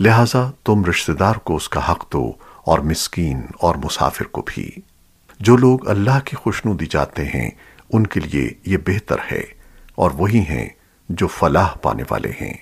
لہذا تم رشتہ دار کو اس کا حق دو اور مسکین اور مسافر کو بھی۔ جو لوگ اللہ کی خوشنودی جاتے ہیں، ان کے لیے یہ بہتر ہے اور وہی ہیں جو فلاح پانے والے ہیں۔